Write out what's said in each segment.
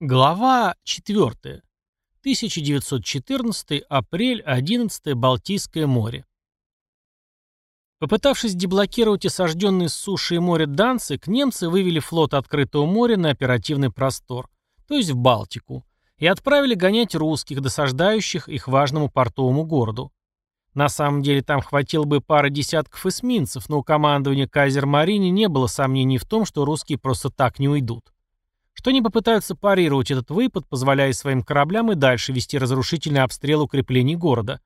Глава 4. 1914 апрель 11 Балтийское море. Попытавшись деблокировать осажденный с суши и моря Данцик, немцы вывели флот открытого моря на оперативный простор, то есть в Балтику, и отправили гонять русских, досаждающих их важному портовому городу. На самом деле там хватило бы пары десятков эсминцев, но у командования Кайзер-Марини не было сомнений в том, что русские просто так не уйдут что они попытаются парировать этот выпад, позволяя своим кораблям и дальше вести разрушительный обстрел укреплений города.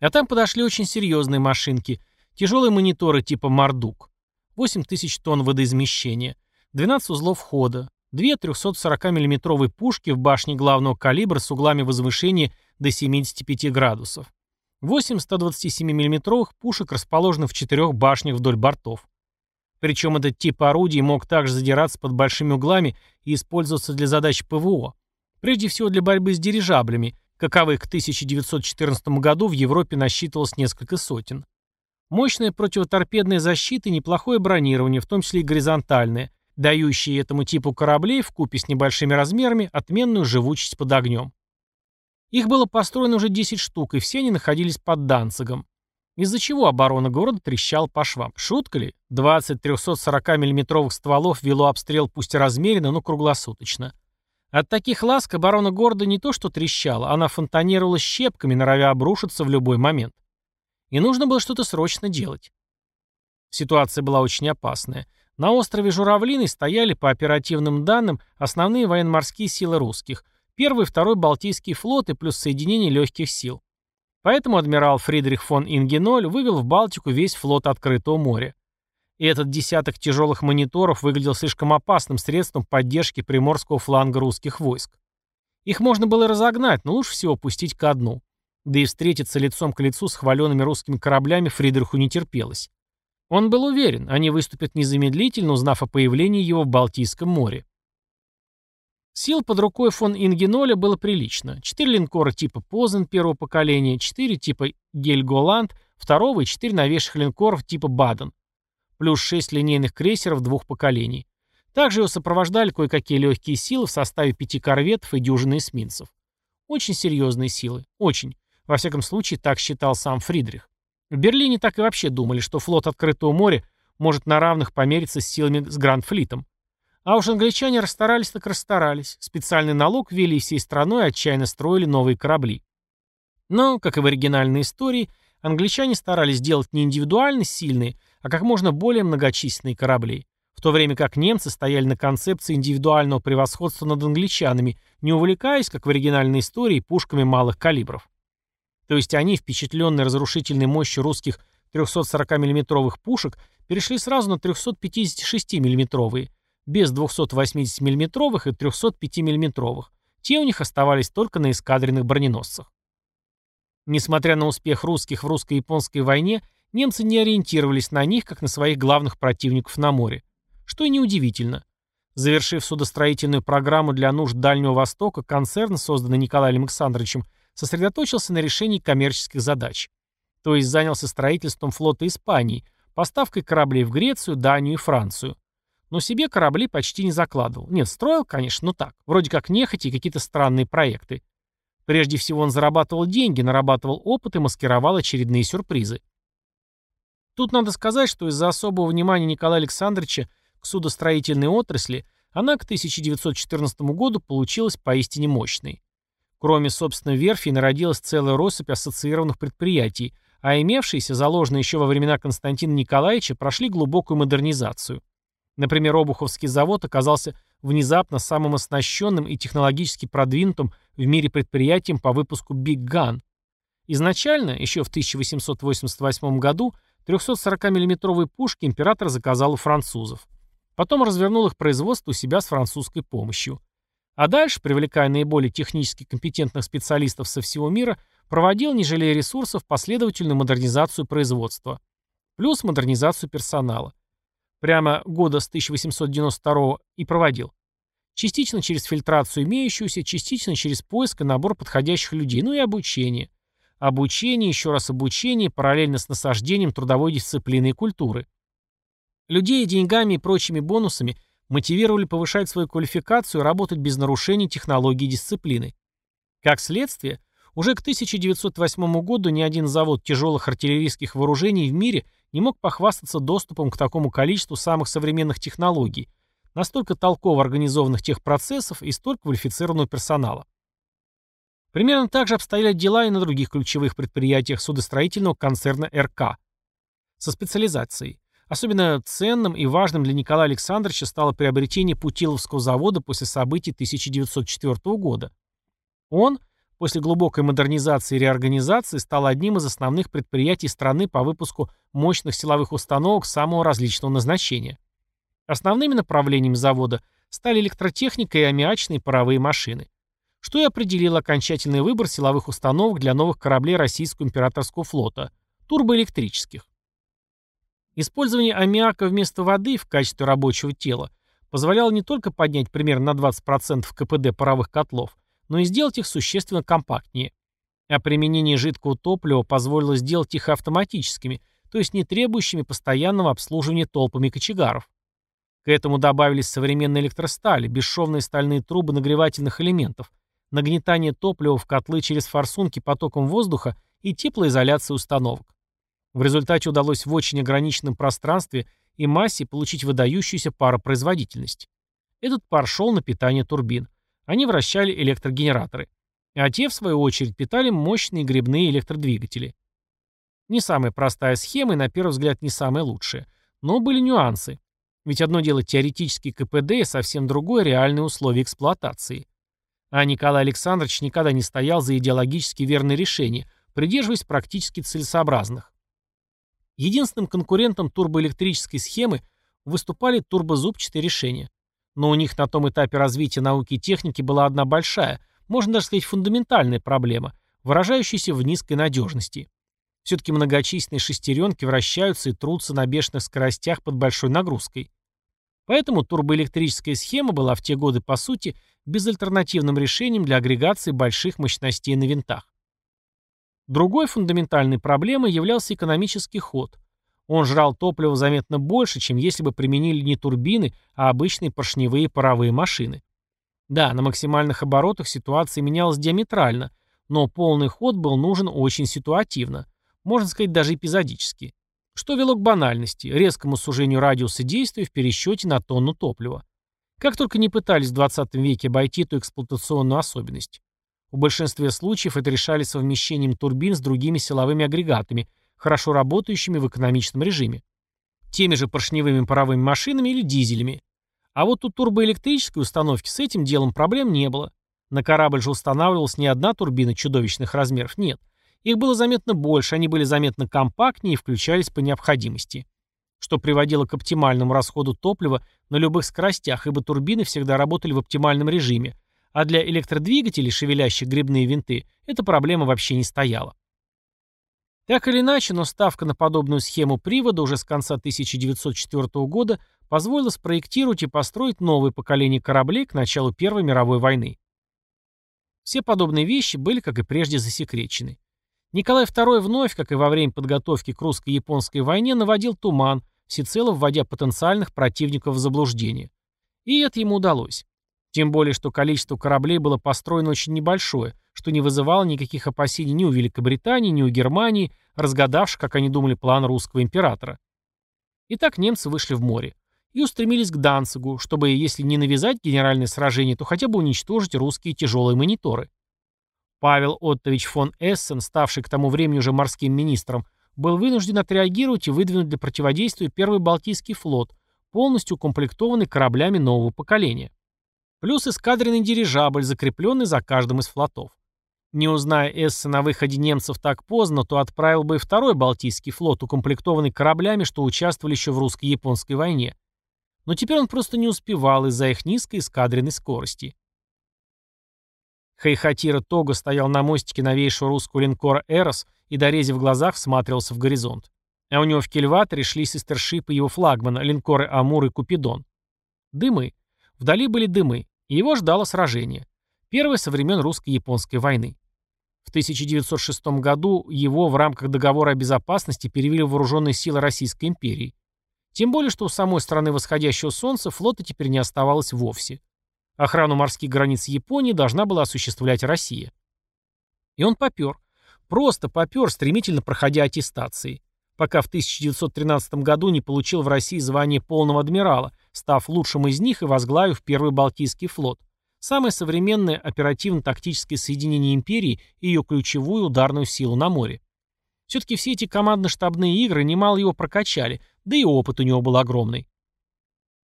А там подошли очень серьезные машинки, тяжелые мониторы типа «Мардук», 8 тысяч тонн водоизмещения, 12 узлов хода, две 340 миллиметровые пушки в башне главного калибра с углами возвышения до 75 градусов, 8 127 миллиметровых пушек расположены в четырех башнях вдоль бортов. Причем этот тип орудий мог также задираться под большими углами и использоваться для задач ПВО. Прежде всего для борьбы с дирижаблями, каковых к 1914 году в Европе насчитывалось несколько сотен. Мощная противоторпедная защита и неплохое бронирование, в том числе и горизонтальное, дающие этому типу кораблей в купе с небольшими размерами отменную живучесть под огнем. Их было построено уже 10 штук, и все они находились под Данцигом. Из-за чего оборона города трещала по швам. Шутка ли? 20 340 миллиметровых стволов вело обстрел пусть и размеренно, но круглосуточно. От таких ласк оборона города не то что трещала, она фонтанировала щепками, норовя обрушиться в любой момент. И нужно было что-то срочно делать. Ситуация была очень опасная. На острове Журавлиный стояли, по оперативным данным, основные военно-морские силы русских, первый и второй Балтийский флоты плюс соединение легких сил. Поэтому адмирал Фридрих фон Ингеноль вывел в Балтику весь флот открытого моря. И этот десяток тяжелых мониторов выглядел слишком опасным средством поддержки приморского фланга русских войск. Их можно было разогнать, но лучше всего пустить ко дну. Да и встретиться лицом к лицу с хваленными русскими кораблями Фридриху не терпелось. Он был уверен, они выступят незамедлительно, узнав о появлении его в Балтийском море. Сил под рукой фон Ингеноля было прилично. Четыре линкора типа Позен первого поколения, четыре типа Гельголанд второго и четыре новейших линкоров типа Баден. Плюс шесть линейных крейсеров двух поколений. Также его сопровождали кое-какие легкие силы в составе пяти корветов и дюжины эсминцев. Очень серьезные силы. Очень. Во всяком случае, так считал сам Фридрих. В Берлине так и вообще думали, что флот открытого моря может на равных помериться с силами с Гранд-флитом. А уж англичане расстарались так расстарались. Специальный налог ввели всей страной отчаянно строили новые корабли. Но, как и в оригинальной истории, англичане старались делать не индивидуально сильные, а как можно более многочисленные корабли. В то время как немцы стояли на концепции индивидуального превосходства над англичанами, не увлекаясь, как в оригинальной истории, пушками малых калибров. То есть они, впечатленные разрушительной мощью русских 340 миллиметровых пушек, перешли сразу на 356 миллиметровые без 280 миллиметровых и 305 миллиметровых. Те у них оставались только на эскадренных броненосцах. Несмотря на успех русских в русско-японской войне, немцы не ориентировались на них, как на своих главных противников на море. Что и неудивительно. Завершив судостроительную программу для нужд Дальнего Востока, концерн, созданный Николаем Александровичем, сосредоточился на решении коммерческих задач. То есть занялся строительством флота Испании, поставкой кораблей в Грецию, Данию и Францию. Но себе корабли почти не закладывал. Нет, строил, конечно, но так. Вроде как нехотя и какие-то странные проекты. Прежде всего он зарабатывал деньги, нарабатывал опыт и маскировал очередные сюрпризы. Тут надо сказать, что из-за особого внимания Николая Александровича к судостроительной отрасли она к 1914 году получилась поистине мощной. Кроме, собственно, верфи народилась целая россыпь ассоциированных предприятий, а имевшиеся, заложенные еще во времена Константина Николаевича, прошли глубокую модернизацию. Например, Обуховский завод оказался внезапно самым оснащенным и технологически продвинутым в мире предприятием по выпуску Big Gun. Изначально, еще в 1888 году, 340 миллиметровые пушки император заказал у французов. Потом развернул их производство у себя с французской помощью. А дальше, привлекая наиболее технически компетентных специалистов со всего мира, проводил, не жалея ресурсов, последовательную модернизацию производства. Плюс модернизацию персонала. Прямо года с 1892 и проводил. Частично через фильтрацию имеющуюся, частично через поиск и набор подходящих людей, ну и обучение. Обучение, еще раз обучение, параллельно с насаждением трудовой дисциплины и культуры. Людей деньгами и прочими бонусами мотивировали повышать свою квалификацию и работать без нарушений технологии и дисциплины. Как следствие, уже к 1908 году ни один завод тяжелых артиллерийских вооружений в мире не мог похвастаться доступом к такому количеству самых современных технологий, настолько толково организованных техпроцессов и столь квалифицированного персонала. Примерно так же обстояли дела и на других ключевых предприятиях судостроительного концерна РК. Со специализацией. Особенно ценным и важным для Николая Александровича стало приобретение Путиловского завода после событий 1904 года. Он, после глубокой модернизации и реорганизации, стал одним из основных предприятий страны по выпуску мощных силовых установок самого различного назначения. Основными направлениями завода стали электротехника и аммиачные паровые машины что и определило окончательный выбор силовых установок для новых кораблей российского императорского флота – турбоэлектрических. Использование аммиака вместо воды в качестве рабочего тела позволяло не только поднять примерно на 20% КПД паровых котлов, но и сделать их существенно компактнее. А применение жидкого топлива позволило сделать их автоматическими, то есть не требующими постоянного обслуживания толпами кочегаров. К этому добавились современные электростали, бесшовные стальные трубы нагревательных элементов, нагнетание топлива в котлы через форсунки потоком воздуха и теплоизоляция установок. В результате удалось в очень ограниченном пространстве и массе получить выдающуюся паропроизводительность. Этот пар шел на питание турбин. Они вращали электрогенераторы. А те, в свою очередь, питали мощные грибные электродвигатели. Не самая простая схема и, на первый взгляд, не самая лучшая. Но были нюансы. Ведь одно дело теоретический КПД и совсем другое реальные условия эксплуатации. А Николай Александрович никогда не стоял за идеологически верные решения, придерживаясь практически целесообразных. Единственным конкурентом турбоэлектрической схемы выступали турбозубчатые решения. Но у них на том этапе развития науки и техники была одна большая, можно даже сказать фундаментальная проблема, выражающаяся в низкой надежности. Все-таки многочисленные шестеренки вращаются и трутся на бешеных скоростях под большой нагрузкой. Поэтому турбоэлектрическая схема была в те годы, по сути, безальтернативным решением для агрегации больших мощностей на винтах. Другой фундаментальной проблемой являлся экономический ход. Он жрал топливо заметно больше, чем если бы применили не турбины, а обычные поршневые паровые машины. Да, на максимальных оборотах ситуация менялась диаметрально, но полный ход был нужен очень ситуативно, можно сказать даже эпизодически, что вело к банальности, резкому сужению радиуса действия в пересчете на тонну топлива. Как только не пытались в 20 веке обойти эту эксплуатационную особенность. В большинстве случаев это решали совмещением турбин с другими силовыми агрегатами, хорошо работающими в экономичном режиме. Теми же поршневыми паровыми машинами или дизелями. А вот у турбоэлектрической установки с этим делом проблем не было. На корабль же устанавливалась не одна турбина чудовищных размеров, нет. Их было заметно больше, они были заметно компактнее и включались по необходимости что приводило к оптимальному расходу топлива на любых скоростях, ибо турбины всегда работали в оптимальном режиме, а для электродвигателей, шевелящих грибные винты, эта проблема вообще не стояла. Так или иначе, но ставка на подобную схему привода уже с конца 1904 года позволила спроектировать и построить новое поколение кораблей к началу Первой мировой войны. Все подобные вещи были, как и прежде, засекречены. Николай II вновь, как и во время подготовки к русско-японской войне, наводил туман, всецело вводя потенциальных противников в заблуждение. И это ему удалось. Тем более, что количество кораблей было построено очень небольшое, что не вызывало никаких опасений ни у Великобритании, ни у Германии, разгадавших, как они думали, план русского императора. Итак, немцы вышли в море и устремились к Данцигу, чтобы, если не навязать генеральное сражение, то хотя бы уничтожить русские тяжелые мониторы. Павел Оттович фон Эссен, ставший к тому времени уже морским министром, был вынужден отреагировать и выдвинуть для противодействия первый Балтийский флот, полностью укомплектованный кораблями нового поколения. Плюс эскадренный дирижабль, закрепленный за каждым из флотов. Не узнай Эссен о выходе немцев так поздно, то отправил бы и второй Балтийский флот, укомплектованный кораблями, что участвовали еще в русско-японской войне. Но теперь он просто не успевал из-за их низкой эскадренной скорости. Хэйхатиро Того стоял на мостике новейшего русского линкора «Эрос» и, до рези в глазах, всматривался в горизонт. А у него в кильваторе шли сестершипы его флагмана, линкоры «Амур» и «Купидон». Дымы. Вдали были дымы, и его ждало сражение. Первое со времен русско-японской войны. В 1906 году его в рамках договора о безопасности перевели в вооруженные силы Российской империи. Тем более, что у самой стороны восходящего солнца флота теперь не оставалось вовсе. Охрану морских границ Японии должна была осуществлять Россия. И он попер. Просто попер, стремительно проходя аттестации. Пока в 1913 году не получил в России звание полного адмирала, став лучшим из них и возглавив Первый Балтийский флот. Самое современное оперативно-тактическое соединение империи и ее ключевую ударную силу на море. Все-таки все эти командно-штабные игры немало его прокачали, да и опыт у него был огромный.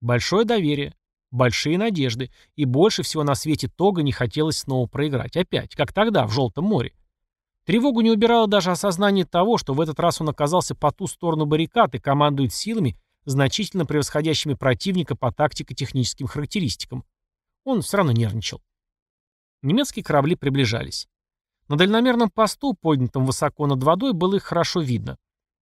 Большое доверие, большие надежды, и больше всего на свете Тога не хотелось снова проиграть. Опять, как тогда, в Желтом море. Тревогу не убирало даже осознание того, что в этот раз он оказался по ту сторону баррикад и командует силами, значительно превосходящими противника по тактико-техническим характеристикам. Он все равно нервничал. Немецкие корабли приближались. На дальномерном посту, поднятом высоко над водой, было их хорошо видно.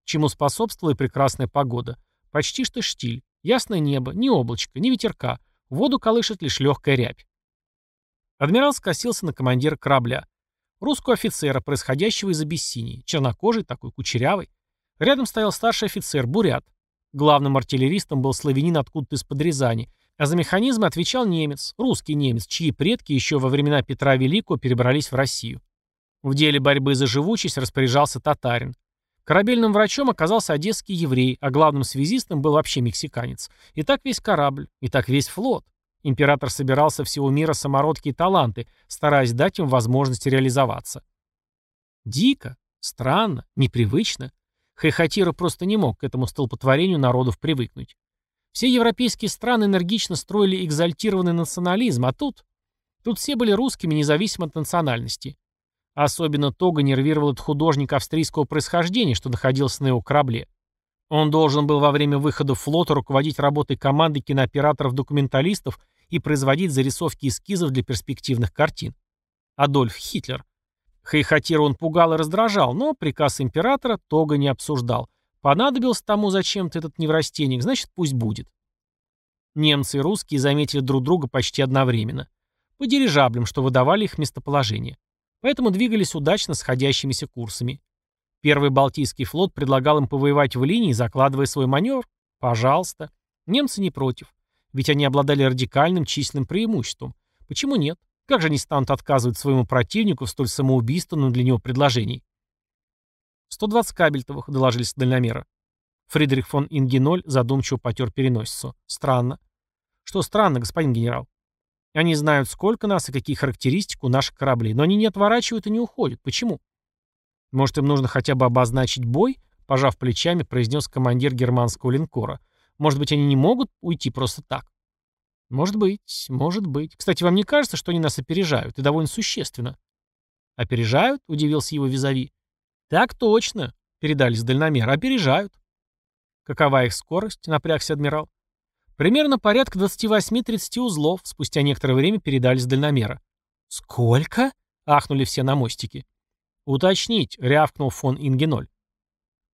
Чему способствовала и прекрасная погода. Почти что штиль. Ясное небо, ни облачка, ни ветерка. Воду колышет лишь легкая рябь. Адмирал скосился на командира корабля. Русского офицера, происходящего из Абиссинии. Чернокожий, такой кучерявый. Рядом стоял старший офицер, Бурят. Главным артиллеристом был славянин откуда-то из-под Рязани, а за механизмы отвечал немец, русский немец, чьи предки еще во времена Петра Великого перебрались в Россию. В деле борьбы за живучесть распоряжался татарин. Корабельным врачом оказался одесский еврей, а главным связистом был вообще мексиканец. И так весь корабль, и так весь флот. Император собирался всего мира самородки и таланты, стараясь дать им возможность реализоваться. Дико, странно, непривычно. Хайхатира просто не мог к этому столпотворению народов привыкнуть. Все европейские страны энергично строили экзальтированный национализм, а тут... Тут все были русскими, независимо от национальности. Особенно Того нервировал этот художник австрийского происхождения, что находился на его корабле. Он должен был во время выхода флота руководить работой команды кинооператоров-документалистов и производить зарисовки эскизов для перспективных картин. Адольф Хитлер. Хэйхатиро он пугал и раздражал, но приказ императора Того не обсуждал. Понадобился тому зачем-то этот неврастенник, значит, пусть будет. Немцы и русские заметили друг друга почти одновременно. По дирижаблям, что выдавали их местоположение. Поэтому двигались удачно сходящимися курсами. Первый Балтийский флот предлагал им повоевать в линии, закладывая свой маневр. Пожалуйста. Немцы не против. Ведь они обладали радикальным численным преимуществом. Почему нет? Как же они станут отказывать своему противнику в столь самоубийственном для него предложении? 120 кабельтовых, доложили с дальномера. Фридрих фон Ингеноль задумчиво потер переносицу. Странно. Что странно, господин генерал? Они знают, сколько нас и какие характеристики у наших кораблей, но они не отворачивают и не уходят. Почему? Может, им нужно хотя бы обозначить бой? Пожав плечами, произнес командир германского линкора. Может быть, они не могут уйти просто так? Может быть, может быть. Кстати, вам не кажется, что они нас опережают? И довольно существенно. Опережают? Удивился его визави. Так точно, передались дальномер. Опережают. Какова их скорость? Напрягся адмирал. Примерно порядка 28-30 узлов спустя некоторое время передали с дальномера. «Сколько?» — ахнули все на мостике. «Уточнить», — рявкнул фон Ингеноль.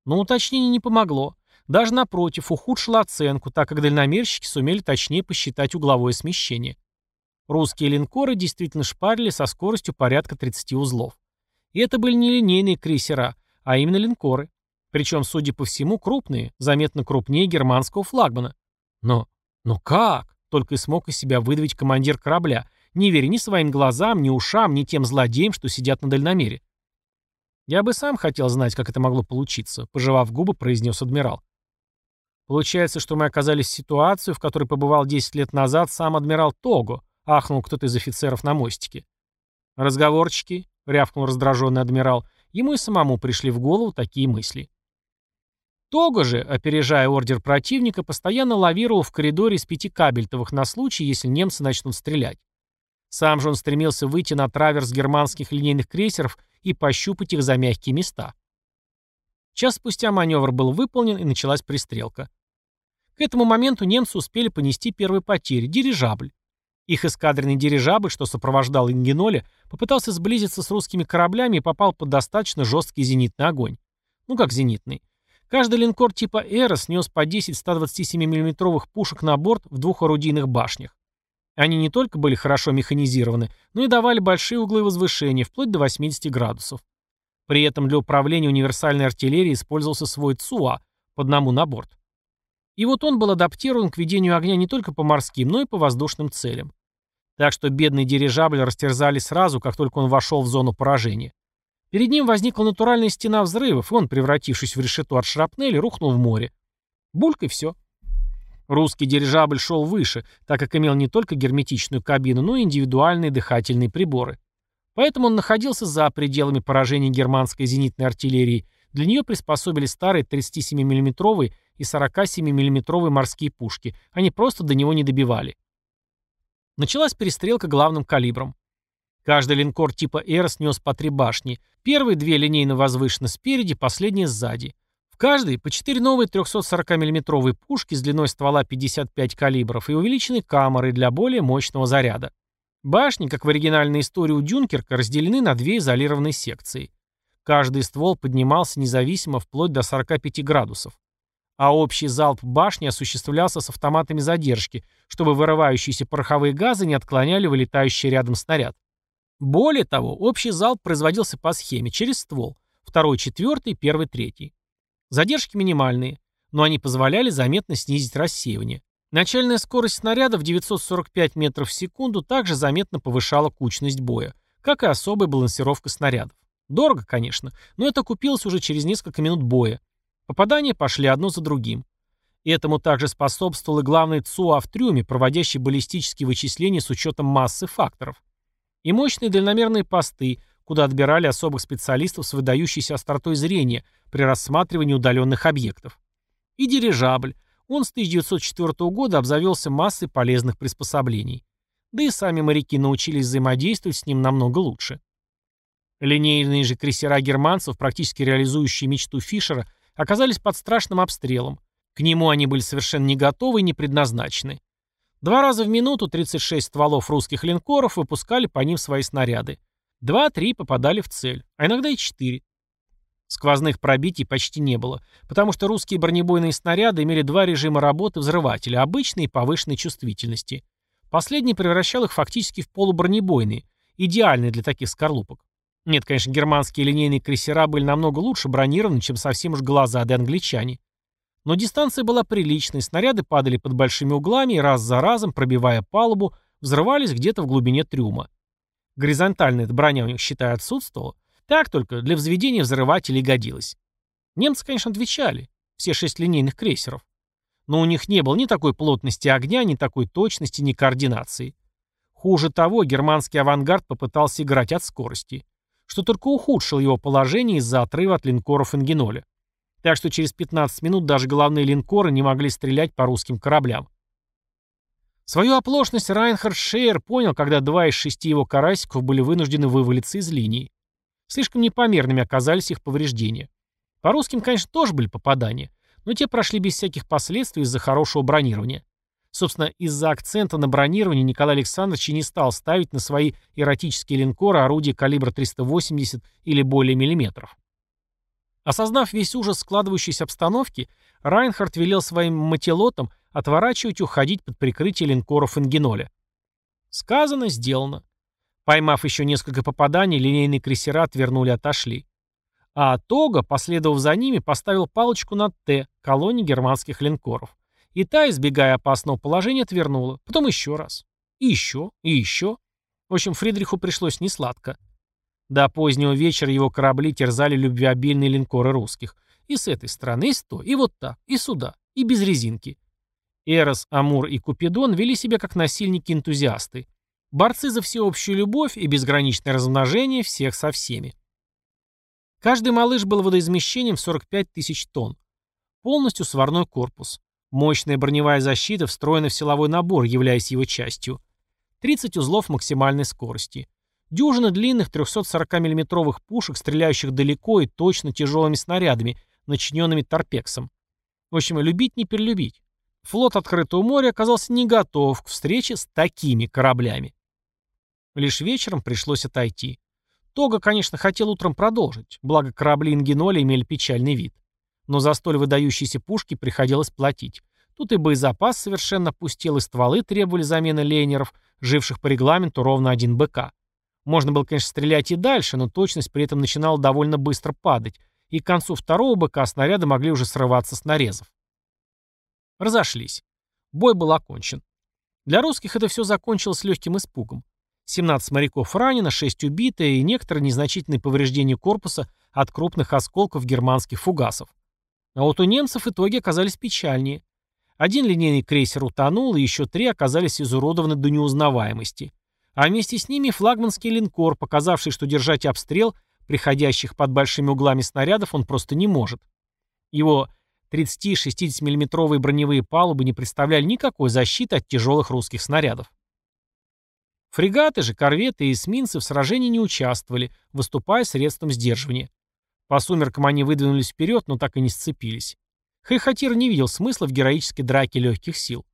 Но уточнение не помогло. Даже напротив, ухудшило оценку, так как дальномерщики сумели точнее посчитать угловое смещение. Русские линкоры действительно шпарили со скоростью порядка 30 узлов. И это были не линейные крейсера, а именно линкоры. Причем, судя по всему, крупные, заметно крупнее германского флагмана. Но, но как? Только и смог из себя выдавить командир корабля, не веря ни своим глазам, ни ушам, ни тем злодеям, что сидят на дальномере. «Я бы сам хотел знать, как это могло получиться», — пожевав губы, произнес адмирал. «Получается, что мы оказались в ситуации, в которой побывал 10 лет назад сам адмирал Того», — ахнул кто-то из офицеров на мостике. «Разговорчики», — рявкнул раздраженный адмирал, — ему и самому пришли в голову такие мысли. Того же, опережая ордер противника, постоянно лавировал в коридоре из пяти кабельтовых на случай, если немцы начнут стрелять. Сам же он стремился выйти на траверс германских линейных крейсеров и пощупать их за мягкие места. Час спустя маневр был выполнен и началась пристрелка. К этому моменту немцы успели понести первые потери – дирижабль. Их эскадренный дирижабль, что сопровождал Ингеноли, попытался сблизиться с русскими кораблями и попал под достаточно жесткий зенитный огонь. Ну как зенитный? Каждый линкор типа «Эра» снес по 10 127 миллиметровых пушек на борт в двух орудийных башнях. Они не только были хорошо механизированы, но и давали большие углы возвышения, вплоть до 80 градусов. При этом для управления универсальной артиллерией использовался свой ЦУА по одному на борт. И вот он был адаптирован к ведению огня не только по морским, но и по воздушным целям. Так что бедный дирижабль растерзали сразу, как только он вошел в зону поражения. Перед ним возникла натуральная стена взрывов, и он, превратившись в решету от шрапнели, рухнул в море. Бульк и все. Русский дирижабль шел выше, так как имел не только герметичную кабину, но и индивидуальные дыхательные приборы. Поэтому он находился за пределами поражения германской зенитной артиллерии. Для нее приспособили старые 37 миллиметровые и 47 миллиметровые морские пушки. Они просто до него не добивали. Началась перестрелка главным калибром. Каждый линкор типа «Эрос» нес по три башни. Первые две линейно возвышены спереди, последние сзади. В каждой по четыре новые 340 миллиметровые пушки с длиной ствола 55 калибров и увеличенные камеры для более мощного заряда. Башни, как в оригинальной истории у Дюнкерка, разделены на две изолированные секции. Каждый ствол поднимался независимо вплоть до 45 градусов а общий залп башни осуществлялся с автоматами задержки, чтобы вырывающиеся пороховые газы не отклоняли вылетающий рядом снаряд. Более того, общий залп производился по схеме через ствол, второй, четвертый, первый, третий. Задержки минимальные, но они позволяли заметно снизить рассеивание. Начальная скорость снаряда в 945 метров в секунду также заметно повышала кучность боя, как и особая балансировка снарядов. Дорого, конечно, но это купилось уже через несколько минут боя, Попадания пошли одно за другим. Этому также способствовал и главный ЦУА в трюме, проводящий баллистические вычисления с учетом массы факторов. И мощные дальномерные посты, куда отбирали особых специалистов с выдающейся остротой зрения при рассматривании удаленных объектов. И дирижабль. Он с 1904 года обзавелся массой полезных приспособлений. Да и сами моряки научились взаимодействовать с ним намного лучше. Линейные же крейсера германцев, практически реализующие мечту Фишера, оказались под страшным обстрелом. К нему они были совершенно не готовы и не предназначены. Два раза в минуту 36 стволов русских линкоров выпускали по ним свои снаряды. Два-три попадали в цель, а иногда и четыре. Сквозных пробитий почти не было, потому что русские бронебойные снаряды имели два режима работы взрывателя, обычной и повышенной чувствительности. Последний превращал их фактически в полубронебойные, идеальные для таких скорлупок. Нет, конечно, германские линейные крейсера были намного лучше бронированы, чем совсем уж глазады англичане. Но дистанция была приличной, снаряды падали под большими углами и раз за разом, пробивая палубу, взрывались где-то в глубине трюма. Горизонтальная броня у них, считай, отсутствовала. Так только для взведения взрывателей годилось. Немцы, конечно, отвечали. Все шесть линейных крейсеров. Но у них не было ни такой плотности огня, ни такой точности, ни координации. Хуже того, германский авангард попытался играть от скорости что только ухудшил его положение из-за отрыва от линкоров Ингеноля. Так что через 15 минут даже главные линкоры не могли стрелять по русским кораблям. Свою оплошность Райнхард Шейер понял, когда два из шести его карасиков были вынуждены вывалиться из линии. Слишком непомерными оказались их повреждения. По русским, конечно, тоже были попадания, но те прошли без всяких последствий из-за хорошего бронирования. Собственно, из-за акцента на бронировании Николай Александрович и не стал ставить на свои эротические линкоры орудия калибра 380 или более миллиметров. Осознав весь ужас складывающейся обстановки, Райнхард велел своим мотилотам отворачивать и уходить под прикрытие линкоров Ингеноля. Сказано, сделано. Поймав еще несколько попаданий, линейные крейсера отвернули и отошли. А Тога, последовав за ними, поставил палочку над «Т» колонии германских линкоров. И та, избегая опасного положения, отвернула. Потом еще раз. И еще, и еще. В общем, Фридриху пришлось несладко. До позднего вечера его корабли терзали любвеобильные линкоры русских. И с этой стороны, и с той, и вот так, и сюда, и без резинки. Эрос, Амур и Купидон вели себя как насильники-энтузиасты. Борцы за всеобщую любовь и безграничное размножение всех со всеми. Каждый малыш был водоизмещением в 45 тысяч тонн. Полностью сварной корпус. Мощная броневая защита встроена в силовой набор, являясь его частью. 30 узлов максимальной скорости. Дюжина длинных 340 миллиметровых пушек, стреляющих далеко и точно тяжелыми снарядами, начиненными торпексом. В общем, любить не перелюбить. Флот открытого моря оказался не готов к встрече с такими кораблями. Лишь вечером пришлось отойти. Тога, конечно, хотел утром продолжить, благо корабли Ингеноля имели печальный вид но за столь выдающиеся пушки приходилось платить. Тут и боезапас совершенно пустел, и стволы требовали замены лейнеров, живших по регламенту ровно один БК. Можно было, конечно, стрелять и дальше, но точность при этом начинала довольно быстро падать, и к концу второго БК снаряды могли уже срываться с нарезов. Разошлись. Бой был окончен. Для русских это все закончилось легким испугом. 17 моряков ранено, 6 убито и некоторые незначительные повреждения корпуса от крупных осколков германских фугасов. А вот у немцев итоги оказались печальнее. Один линейный крейсер утонул, и еще три оказались изуродованы до неузнаваемости. А вместе с ними флагманский линкор, показавший, что держать обстрел приходящих под большими углами снарядов он просто не может. Его 30-60 миллиметровые броневые палубы не представляли никакой защиты от тяжелых русских снарядов. Фрегаты же, корветы и эсминцы в сражении не участвовали, выступая средством сдерживания. По сумеркам они выдвинулись вперед, но так и не сцепились. Хэйхатиро не видел смысла в героической драке легких сил.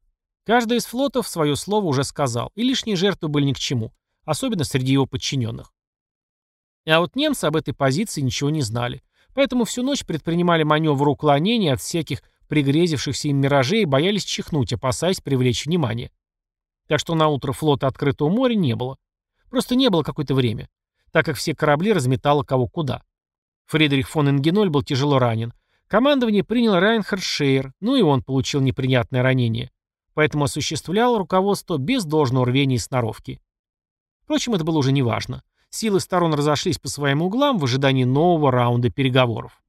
Каждый из флотов свое слово уже сказал, и лишние жертвы были ни к чему, особенно среди его подчиненных. А вот немцы об этой позиции ничего не знали, поэтому всю ночь предпринимали маневры уклонения от всяких пригрезившихся им миражей и боялись чихнуть, опасаясь привлечь внимание. Так что на утро флота открытого моря не было. Просто не было какое-то время, так как все корабли разметало кого куда. Фридрих фон Энгеноль был тяжело ранен, Командование принял Райнхард Шейер, ну и он получил неприятное ранение. Поэтому осуществлял руководство без должного рвения и сноровки. Впрочем, это было уже неважно. Силы сторон разошлись по своим углам в ожидании нового раунда переговоров.